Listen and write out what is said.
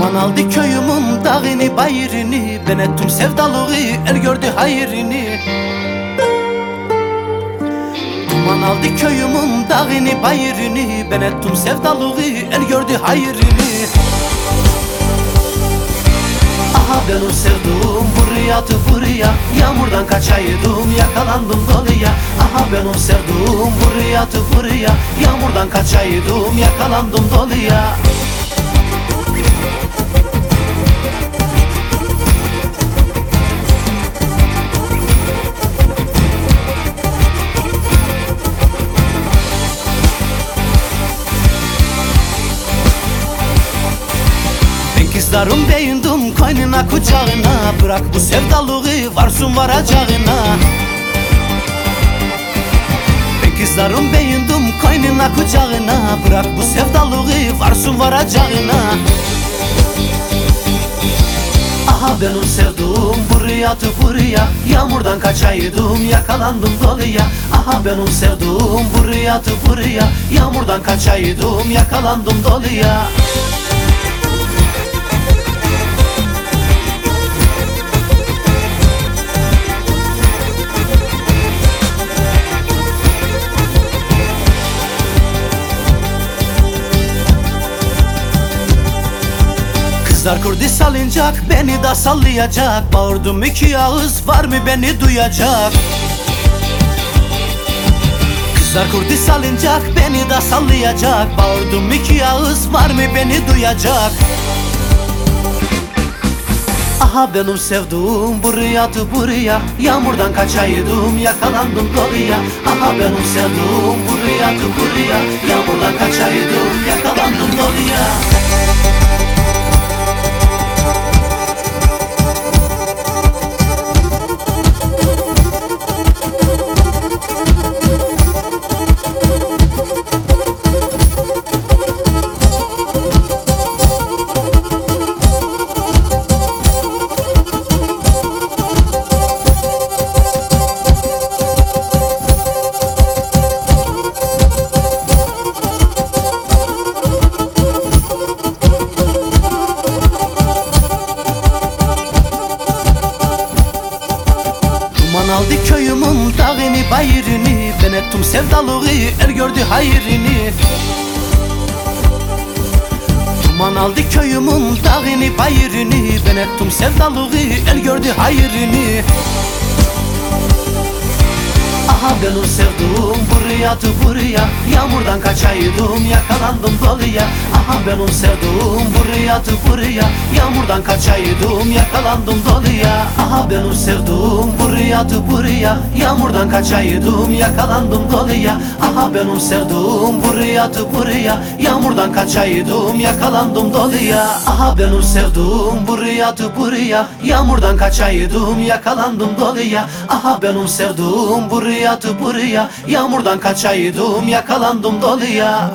Duman aldı köyümün dağını bayırını Ben ettim sevdalığı el gördü hayırını Duman aldı köyümün dağını bayırını Ben ettim sevdalığı el gördü hayırını Aha benim sevduğum buraya tu buraya Yağmurdan kaçaydım yakalandım doluya Aha benim sevduğum buraya tu buraya Yağmurdan kaçaydım yakalandım doluya kızlarım beyindim kaynına kucağına. Bırak bu sevdalığı varsın varacağına. Kızlarım beyindim kaynına kucağına. Bırak bu sevdalığı varsın varacağına. Aha benim sevduğum buraya tu buraya. Yağmurdan kaçaydım yakalandım doluya. Aha benim sevduğum buraya tu buraya. Yağmurdan kaçaydım yakalandım doluya Kızlar kurdu salıncak beni de sallayacak. Bağırdım iki ağız var mı beni duyacak? Kızlar kurdu salıncak beni de sallayacak. Bağırdım iki ağız var mı beni duyacak? Aha benim sevduğum buraya tu buraya. Yağmurdan kaçaydım yakalandım doluya Aha benim sevduğum buraya tu buraya aldı köyümün dağını bayırını Ben ettim sevdalığı el gördü hayırını Duman aldı köyümün dağını bayırını Ben ettim sevdalığı el gördü hayırını Aha benim sevduğum buraya buraya. Yağmurdan kaçaydım yakalandım doluya. Aha benim sevduğum buraya tu buraya. Yağmurdan kaçaydım yakalandım doluya. Aha benim sevduğum buraya tu buraya. Yağmurdan kaçaydım yakalandım doluya. Aha benim sevduğum buraya buraya. Yağmurdan kaçaydım yakalandım doluya. Aha benim sevduğum buraya buraya. Yağmurdan kaçaydım yakalandım doluya. Aha benim sevduğum buraya tu buraya Yağmurdan kaçaydım yakalandım doluya